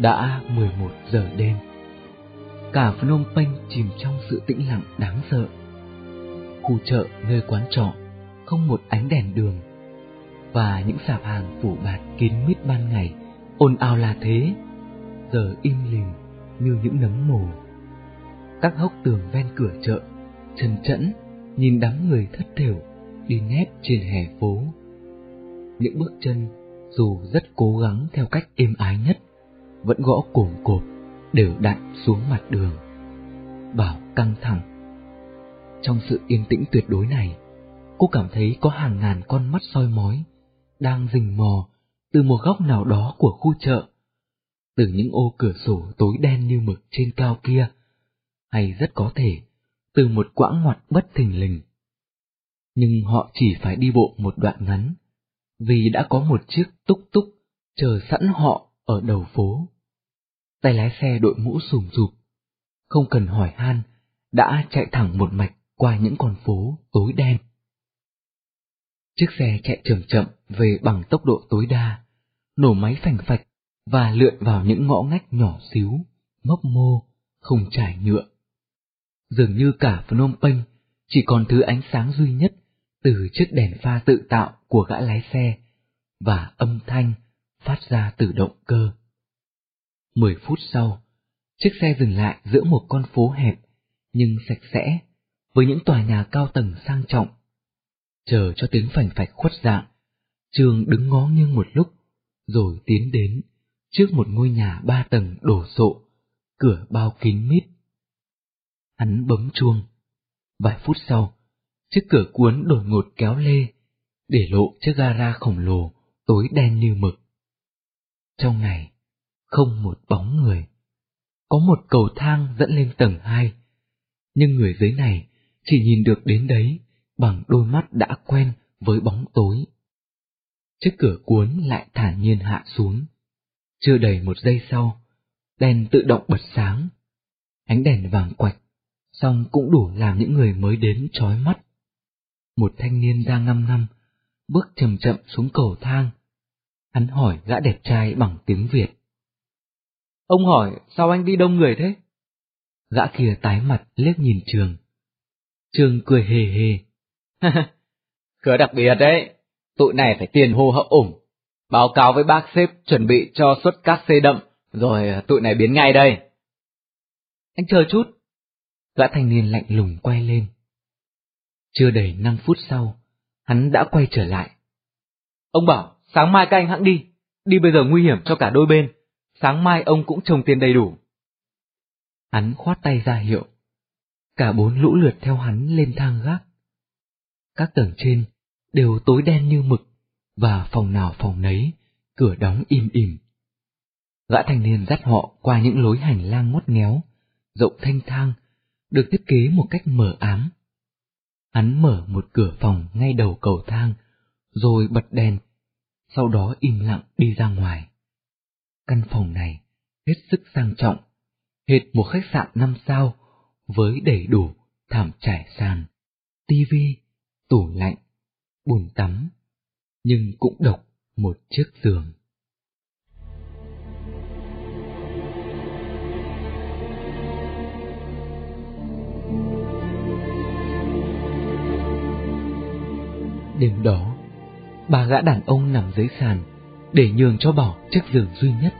đã 11 giờ đêm. Cả Phnom Penh chìm trong sự tĩnh lặng đáng sợ. Khu chợ nơi quán trọ không một ánh đèn đường và những sạp hàng phủ bạt kín mít ban ngày ồn ào là thế giờ im lìm như những nấm mồ các hốc tường ven cửa chợ trần trẫn nhìn đám người thất thểu đi nép trên hè phố những bước chân dù rất cố gắng theo cách êm ái nhất vẫn gõ cồm cộp đều đặn xuống mặt đường. Bảo căng thẳng. Trong sự yên tĩnh tuyệt đối này cô cảm thấy có hàng ngàn con mắt soi mói đang rình mò từ một góc nào đó của khu chợ, từ những ô cửa sổ tối đen như mực trên cao kia, hay rất có thể từ một quãng ngoặt bất thình lình. Nhưng họ chỉ phải đi bộ một đoạn ngắn, vì đã có một chiếc túc túc chờ sẵn họ ở đầu phố. Tay lái xe đội mũ sùm rụp, không cần hỏi han, đã chạy thẳng một mạch qua những con phố tối đen. Chiếc xe chạy chậm chậm về bằng tốc độ tối đa, nổ máy phành phạch và lượn vào những ngõ ngách nhỏ xíu, mấp mô, không trải nhựa. Dường như cả Phnom Penh chỉ còn thứ ánh sáng duy nhất từ chiếc đèn pha tự tạo của gã lái xe và âm thanh phát ra từ động cơ. Mười phút sau, chiếc xe dừng lại giữa một con phố hẹp nhưng sạch sẽ, với những tòa nhà cao tầng sang trọng chờ cho tiếng phành phạch khuất dạng, Trường đứng ngó nghiêng một lúc, rồi tiến đến trước một ngôi nhà ba tầng đổ sộ, cửa bao kính mít. Hắn bấm chuông. Vài phút sau, chiếc cửa cuốn đột ngột kéo lê, để lộ chiếc gara khổng lồ, tối đen như mực. Trong này, không một bóng người. Có một cầu thang dẫn lên tầng hai, nhưng người dưới này chỉ nhìn được đến đấy bằng đôi mắt đã quen với bóng tối. Chiếc cửa cuốn lại thản nhiên hạ xuống. Chưa đầy một giây sau, đèn tự động bật sáng. Ánh đèn vàng quạch, song cũng đủ làm những người mới đến chói mắt. Một thanh niên da ngăm ngăm, bước chậm chậm xuống cầu thang. Hắn hỏi gã đẹp trai bằng tiếng Việt. Ông hỏi sao anh đi đông người thế? Gã kia tái mặt liếc nhìn trường. Trường cười hề hề, Cửa đặc biệt đấy, tụi này phải tiền hô hậu ủng. Báo cáo với bác sếp chuẩn bị cho suất các xe đậm, rồi tụi này biến ngay đây. Anh chờ chút. Gã thanh niên lạnh lùng quay lên. Chưa đầy năm phút sau, hắn đã quay trở lại. Ông bảo, sáng mai các anh hãng đi, đi bây giờ nguy hiểm cho cả đôi bên, sáng mai ông cũng trồng tiền đầy đủ. Hắn khoát tay ra hiệu. Cả bốn lũ lượt theo hắn lên thang gác. Các tầng trên đều tối đen như mực, và phòng nào phòng nấy, cửa đóng im ỉm. Gã thanh niên dắt họ qua những lối hành lang ngót nghéo, rộng thanh thang, được thiết kế một cách mờ ám. Hắn mở một cửa phòng ngay đầu cầu thang, rồi bật đèn, sau đó im lặng đi ra ngoài. Căn phòng này hết sức sang trọng, hệt một khách sạn năm sao, với đầy đủ thảm trải sàn, tivi, tủ lạnh, bồn tắm, nhưng cũng độc một chiếc giường. Đêm đó, ba gã đàn ông nằm dưới sàn để nhường cho Bảo chiếc giường duy nhất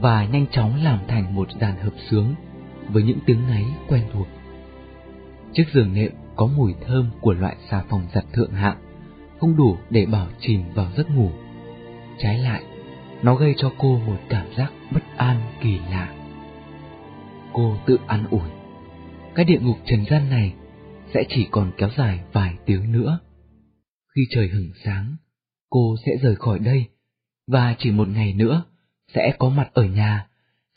và nhanh chóng làm thành một dàn hợp sướng với những tiếng ngáy quen thuộc. Chiếc giường nệm có mùi thơm của loại xà phòng giặt thượng hạng, không đủ để bảo chìm vào giấc ngủ. Trái lại, nó gây cho cô một cảm giác bất an kỳ lạ. Cô tự an ủi, cái địa ngục trần gian này sẽ chỉ còn kéo dài vài tiếng nữa. Khi trời hừng sáng, cô sẽ rời khỏi đây, và chỉ một ngày nữa sẽ có mặt ở nhà,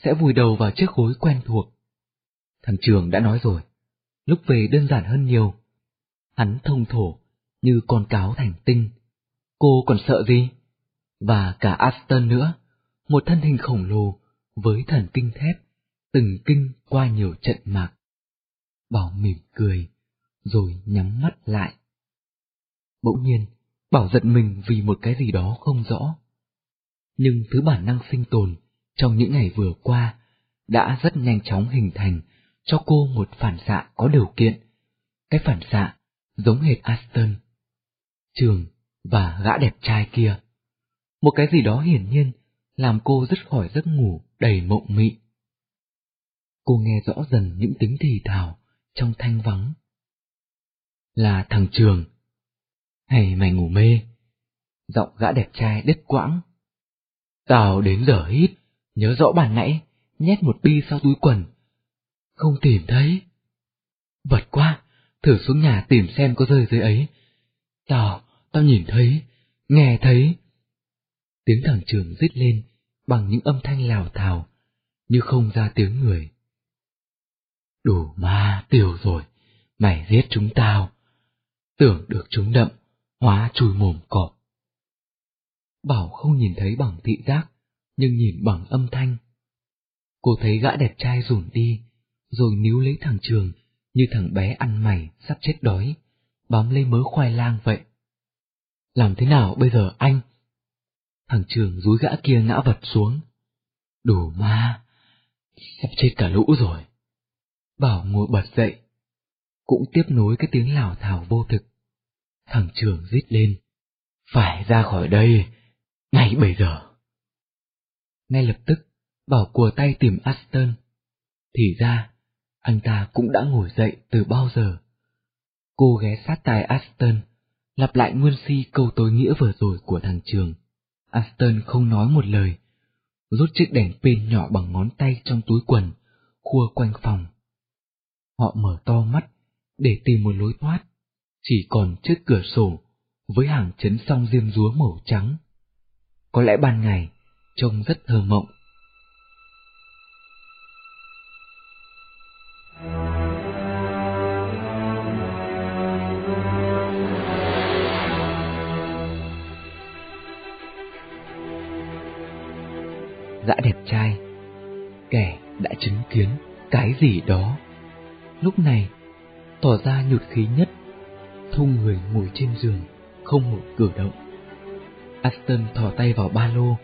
sẽ vùi đầu vào chiếc gối quen thuộc. Thằng Trường đã nói rồi, lúc về đơn giản hơn nhiều. Hắn thông thổ, như con cáo thành tinh. Cô còn sợ gì? Và cả Aston nữa, một thân hình khổng lồ với thần kinh thép, từng kinh qua nhiều trận mạc. Bảo mỉm cười, rồi nhắm mắt lại. Bỗng nhiên, Bảo giận mình vì một cái gì đó không rõ. Nhưng thứ bản năng sinh tồn trong những ngày vừa qua đã rất nhanh chóng hình thành cho cô một phản xạ có điều kiện. Cái phản xạ giống hệt Aston, Trường và gã đẹp trai kia. Một cái gì đó hiển nhiên làm cô dứt khỏi giấc ngủ đầy mộng mị. Cô nghe rõ dần những tiếng thì thào trong thanh vắng. Là thằng Trường. Hay mày ngủ mê? Giọng gã đẹp trai đứt quãng. Tao đến giờ hít, nhớ rõ bàn nãy, nhét một bi sau túi quần. Không tìm thấy. Vật quá, thử xuống nhà tìm xem có rơi dưới ấy. Tao, tao nhìn thấy, nghe thấy. Tiếng thằng trường rít lên bằng những âm thanh lào thào, như không ra tiếng người. Đủ ma tiêu rồi, mày giết chúng tao. Tưởng được chúng đậm, hóa chui mồm cọp. Bảo không nhìn thấy bằng thị giác, nhưng nhìn bằng âm thanh. Cô thấy gã đẹp trai rủn đi, rồi níu lấy thằng Trường như thằng bé ăn mày sắp chết đói, bám lấy mớ khoai lang vậy. Làm thế nào bây giờ anh? Thằng Trường rúi gã kia ngã vật xuống. Đủ ma, sắp chết cả lũ rồi. Bảo ngồi bật dậy, cũng tiếp nối cái tiếng lào thảo vô thực. Thằng Trường rít lên, phải ra khỏi đây, ngay bây giờ. Ngay lập tức, Bảo cùa tay tìm Aston. Thì ra, anh ta cũng đã ngồi dậy từ bao giờ. Cô ghé sát tai Aston, lặp lại nguyên si câu tối nghĩa vừa rồi của thằng Trường. Aston không nói một lời, rút chiếc đèn pin nhỏ bằng ngón tay trong túi quần, khua quanh phòng. Họ mở to mắt để tìm một lối thoát, chỉ còn trước cửa sổ với hàng chấn song diêm rúa màu trắng. Có lẽ ban ngày trông rất thơ mộng. Gã đẹp trai, kẻ đã chứng kiến cái gì đó. Lúc này, tỏ ra nhụt khí nhất, thu người ngồi trên giường, không một cử động. Aston thò tay vào ba lô,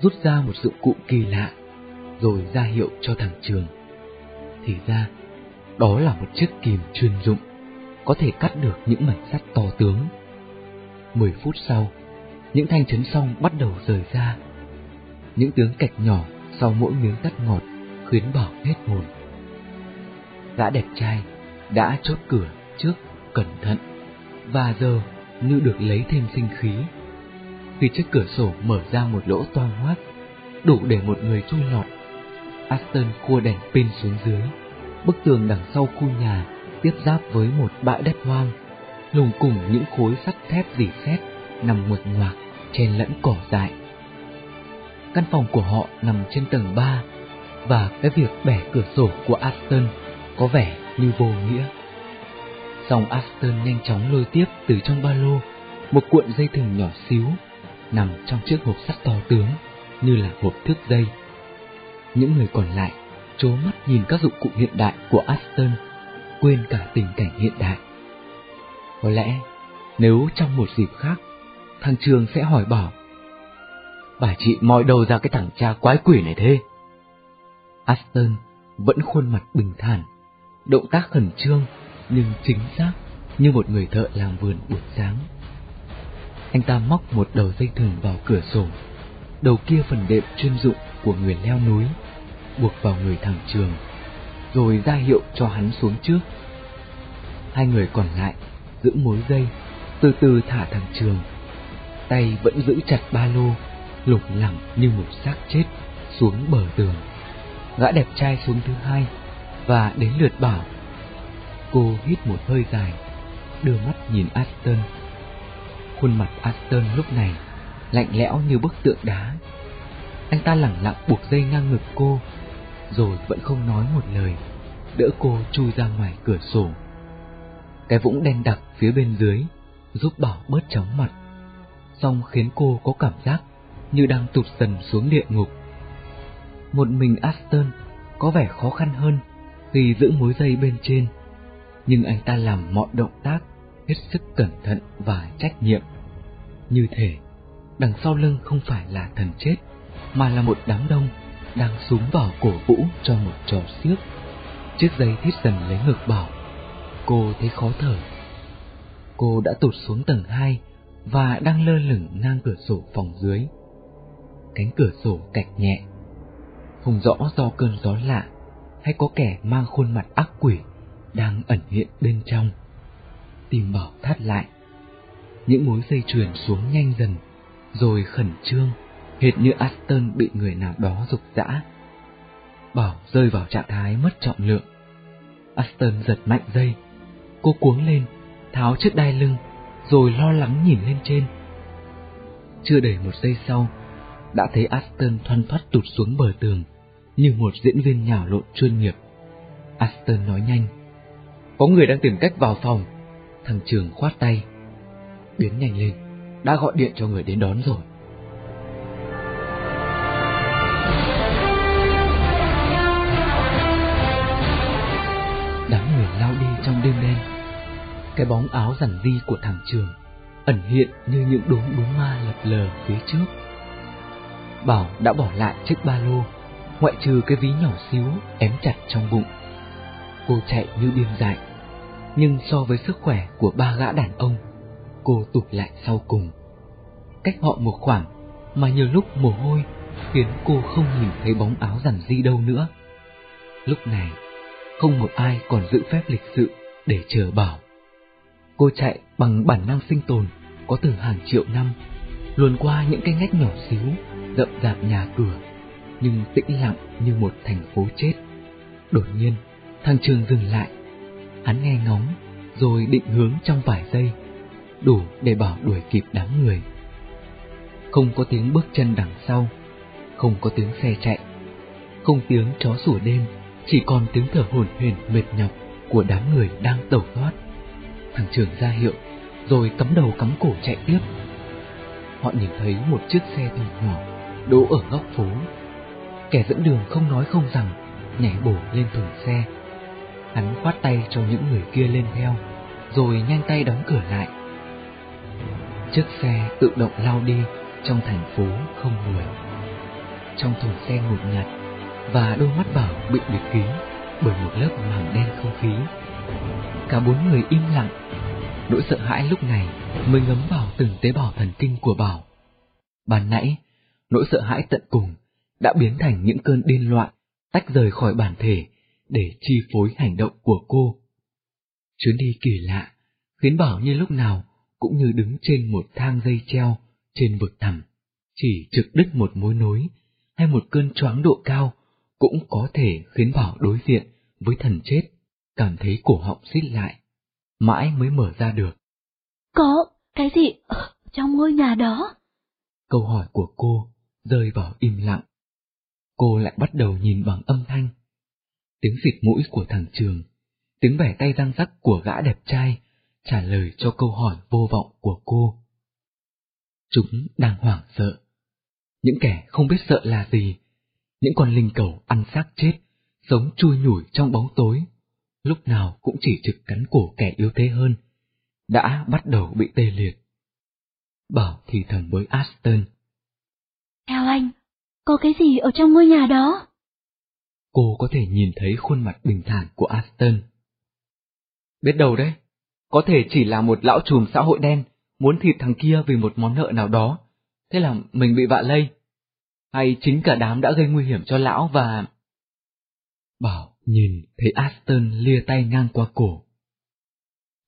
rút ra một dụng cụ kỳ lạ, rồi ra hiệu cho thằng Trường. Thì ra, đó là một chiếc kìm chuyên dụng, có thể cắt được những mảnh sắt to tướng. Mười phút sau, những thanh chấn song bắt đầu rời ra. Những tiếng cạch nhỏ sau mỗi miếng cắt ngọt khiến Bảo hết hồn. Gã đẹp trai đã chốt cửa trước cẩn thận, và giờ như được lấy thêm sinh khí khi chiếc cửa sổ mở ra một lỗ toang hoác, đủ để một người chui lọt. Aston cua đèn pin xuống dưới, bức tường đằng sau khu nhà tiếp giáp với một bãi đất hoang, lùng cùng những khối sắt thép dỉ xét nằm nguệt ngoạc trên lẫn cỏ dại. Căn phòng của họ nằm trên tầng 3 và cái việc bẻ cửa sổ của Aston có vẻ như vô nghĩa. Xong Aston nhanh chóng lôi tiếp từ trong ba lô một cuộn dây thừng nhỏ xíu nằm trong chiếc hộp sắt to tướng như là hộp thước dây. Những người còn lại chố mắt nhìn các dụng cụ hiện đại của Aston, quên cả tình cảnh hiện đại. Có lẽ nếu trong một dịp khác, thằng Trường sẽ hỏi bảo Bà chị moi đầu ra cái thằng cha quái quỷ này thế? Aston vẫn khuôn mặt bình thản, động tác khẩn trương nhưng chính xác như một người thợ làm vườn buổi sáng. Anh ta móc một đầu dây thừng vào cửa sổ, đầu kia phần đệm chuyên dụng của người leo núi, buộc vào người thằng Trường, rồi ra hiệu cho hắn xuống trước. Hai người còn lại giữ mối dây, từ từ thả thằng Trường. Tay vẫn giữ chặt ba lô, lục lẳng như một xác chết xuống bờ tường. Gã đẹp trai xuống thứ hai và đến lượt bảo. Cô hít một hơi dài, đưa mắt nhìn Aston Khuôn mặt Aston lúc này lạnh lẽo như bức tượng đá. Anh ta lẳng lặng buộc dây ngang ngực cô, rồi vẫn không nói một lời, đỡ cô chui ra ngoài cửa sổ. Cái vũng đen đặc phía bên dưới giúp Bảo bớt chóng mặt, song khiến cô có cảm giác như đang tụt dần xuống địa ngục. Một mình Aston có vẻ khó khăn hơn khi giữ mối dây bên trên, nhưng anh ta làm mọi động tác hết sức cẩn thận và trách nhiệm. Như thể đằng sau lưng không phải là thần chết, mà là một đám đông đang súng vào cổ vũ cho một trò xiếc. Chiếc dây thít dần lấy ngực bảo, cô thấy khó thở. Cô đã tụt xuống tầng 2 và đang lơ lửng ngang cửa sổ phòng dưới. Cánh cửa sổ cạch nhẹ, không rõ do cơn gió lạ hay có kẻ mang khuôn mặt ác quỷ đang ẩn hiện bên trong. Tim bảo thắt lại, những mối dây chuyền xuống nhanh dần, rồi khẩn trương, hệt như Aston bị người nào đó dục dã. Bảo rơi vào trạng thái mất trọng lượng. Aston giật mạnh dây, cô cuống lên, tháo chiếc đai lưng, rồi lo lắng nhìn lên trên. Chưa đầy một giây sau, đã thấy Aston thoăn thoắt tụt xuống bờ tường, như một diễn viên nhào lộn chuyên nghiệp. Aston nói nhanh, có người đang tìm cách vào phòng. Thằng Trường khoát tay, biến nhanh lên, đã gọi điện cho người đến đón rồi. Đám người lao đi trong đêm đen. Cái bóng áo rằn di của thằng Trường ẩn hiện như những đốm đốm ma lập lờ phía trước. Bảo đã bỏ lại chiếc ba lô, ngoại trừ cái ví nhỏ xíu ém chặt trong bụng. Cô chạy như điên dại, nhưng so với sức khỏe của ba gã đàn ông, cô tụt lại sau cùng. Cách họ một khoảng mà nhiều lúc mồ hôi khiến cô không nhìn thấy bóng áo rằn di đâu nữa. Lúc này, không một ai còn giữ phép lịch sự để chờ bảo. Cô chạy bằng bản năng sinh tồn có từ hàng triệu năm, luồn qua những cái ngách nhỏ xíu, rậm rạp nhà cửa, nhưng tĩnh lặng như một thành phố chết. Đột nhiên, thằng Trường dừng lại. Hắn nghe ngóng, rồi định hướng trong vài giây, đủ để bảo đuổi kịp đám người. Không có tiếng bước chân đằng sau, không có tiếng xe chạy, không tiếng chó sủa đêm, chỉ còn tiếng thở hổn hển mệt nhọc của đám người đang tẩu thoát. Thằng Trường ra hiệu, rồi cắm đầu cắm cổ chạy tiếp. Họ nhìn thấy một chiếc xe thùng nhỏ đỗ ở góc phố. Kẻ dẫn đường không nói không rằng, nhảy bổ lên thùng xe. Hắn khoát tay cho những người kia lên theo, rồi nhanh tay đóng cửa lại. Chiếc xe tự động lao đi trong thành phố không người. Trong thùng xe ngột ngạt và đôi mắt Bảo bị bịt kín bởi một lớp màng đen không khí. Cả bốn người im lặng, nỗi sợ hãi lúc này mới ngấm vào từng tế bào thần kinh của Bảo. Ban nãy, nỗi sợ hãi tận cùng đã biến thành những cơn điên loạn tách rời khỏi bản thể để chi phối hành động của cô. Chuyến đi kỳ lạ khiến Bảo như lúc nào cũng như đứng trên một thang dây treo trên vực thẳm, chỉ trực đứt một mối nối hay một cơn choáng độ cao cũng có thể khiến Bảo đối diện với thần chết, cảm thấy cổ họng xít lại, mãi mới mở ra được. Có cái gì ở trong ngôi nhà đó? Câu hỏi của cô rơi vào im lặng. Cô lại bắt đầu nhìn bằng âm thanh. Tiếng xịt mũi của thằng Trường, tiếng bẻ tay răng rắc của gã đẹp trai trả lời cho câu hỏi vô vọng của cô. Chúng đang hoảng sợ. Những kẻ không biết sợ là gì, những con linh cầu ăn xác chết, sống chui nhủi trong bóng tối, lúc nào cũng chỉ trực cắn cổ kẻ yếu thế hơn, đã bắt đầu bị tê liệt. Bảo thì thầm với Aston. Theo anh, có cái gì ở trong ngôi nhà đó? Cô có thể nhìn thấy khuôn mặt bình thản của Aston. Biết đâu đấy, có thể chỉ là một lão trùm xã hội đen, muốn thịt thằng kia vì một món nợ nào đó, thế là mình bị vạ lây. Hay chính cả đám đã gây nguy hiểm cho lão và... Bảo nhìn thấy Aston lia tay ngang qua cổ.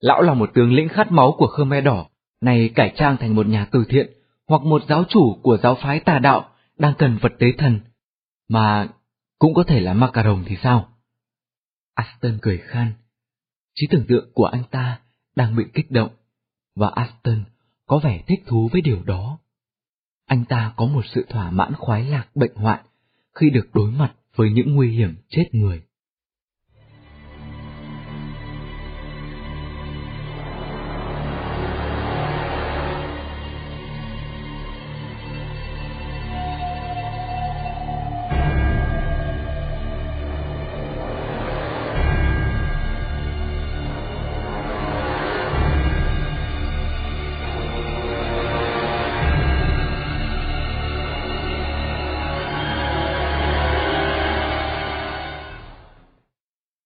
Lão là một tướng lĩnh khát máu của Khmer Đỏ, này cải trang thành một nhà từ thiện, hoặc một giáo chủ của giáo phái tà đạo đang cần vật tế thần, mà cũng có thể là macaron thì sao? Aston cười khan. Trí tưởng tượng của anh ta đang bị kích động, và Aston có vẻ thích thú với điều đó. Anh ta có một sự thỏa mãn khoái lạc bệnh hoạn khi được đối mặt với những nguy hiểm chết người.